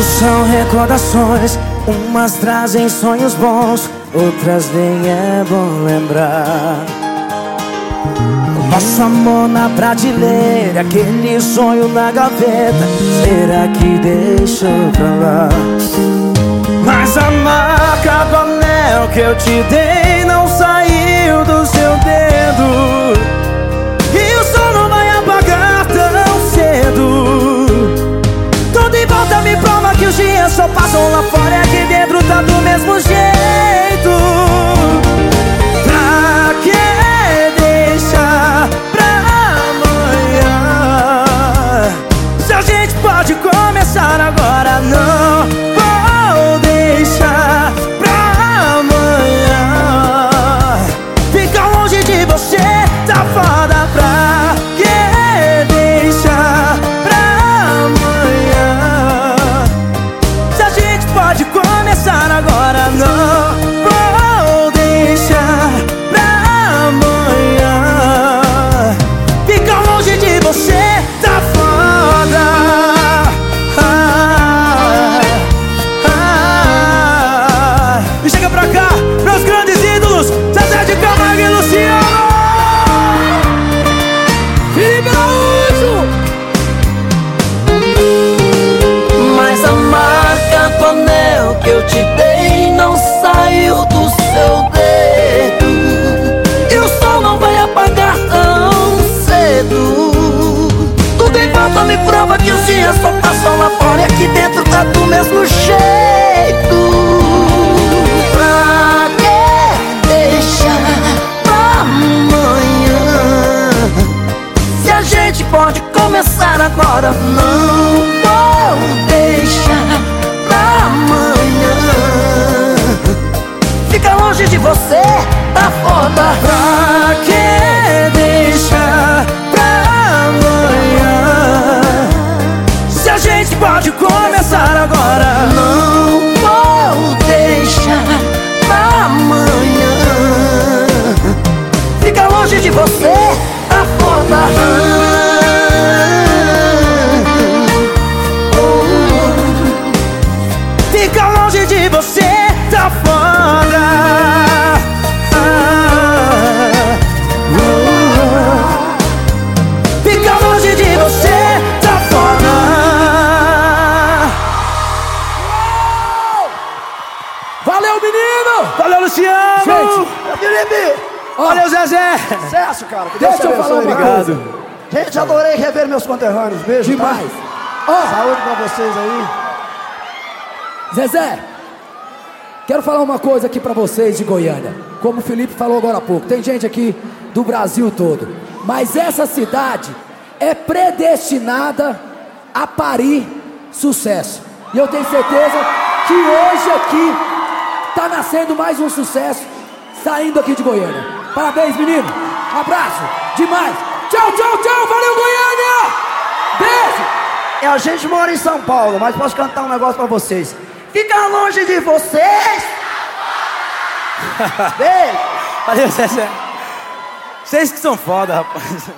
São recordações, umas trazem sonhos bons, outras nem é bom lembrar. Nosso amor na prateleira, aquele sonho na gaveta, será que deixou pra lá? Mas a marca do anel que eu te dei não saiu passam lá fora e aqui dentro tá do mesmo jeito. Mesmo jeito. Pra que deixar pra amanhã? Se a gente pode começar agora, não vou deixar pra amanhã. Fica longe de você, Fica longe de você, tá foda. Ah, uh, Fica longe de você, tá foda. Valeu, menino! Valeu, Luciano! Gente, Felipe! Valeu, Zezé! Sucesso, cara. Que Deus Deixa te eu falar obrigado. coisa. Gente, adorei rever meus conterrâneos. Beijo, tá? Demais. Ó, Saúde pra vocês aí. Zezé, quero falar uma coisa aqui pra vocês de Goiânia. Como o Felipe falou agora há pouco, tem gente aqui do Brasil todo. Mas essa cidade é predestinada a parir sucesso. E eu tenho certeza que hoje aqui tá nascendo mais um sucesso saindo aqui de Goiânia. Parabéns, menino. Abraço. Demais. Tchau, tchau, tchau. Valeu, Goiânia. Beijo. E a gente mora em São Paulo, mas posso cantar um negócio pra vocês. Fica longe de vocês! Beijo! Valeu, Zezé! Vocês que são foda, rapaz.